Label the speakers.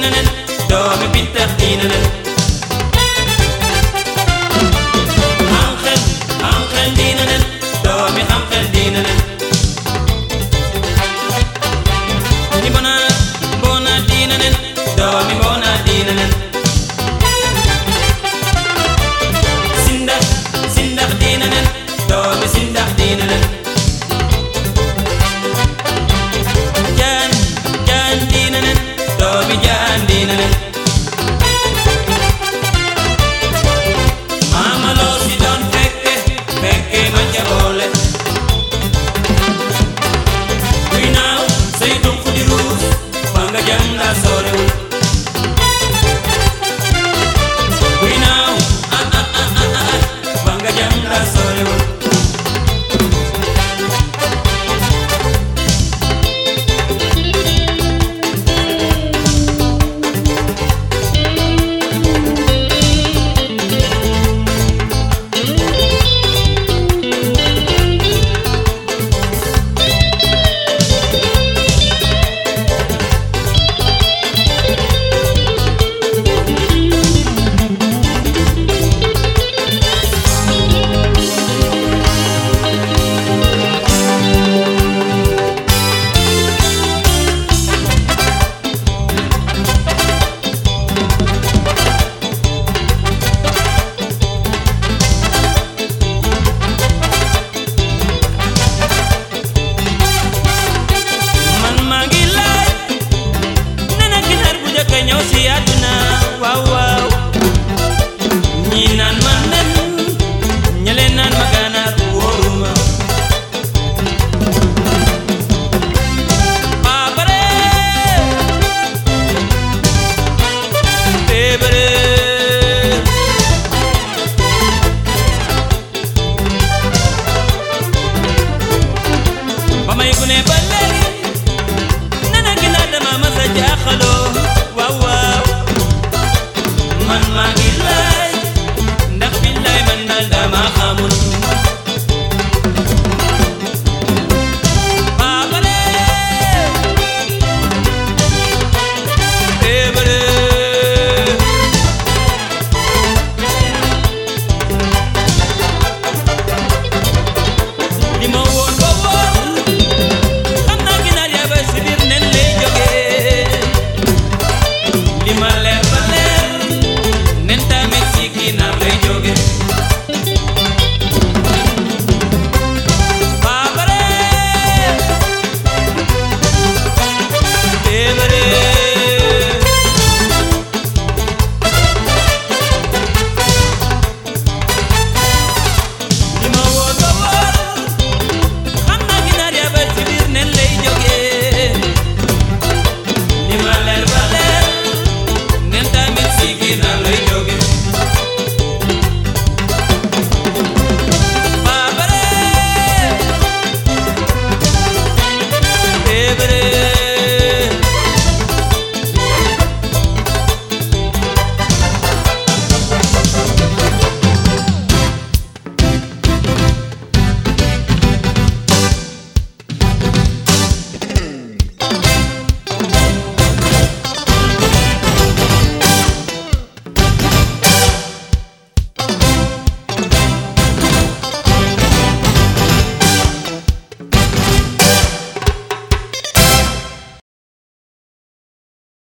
Speaker 1: تخديننا دوم بالتخديننا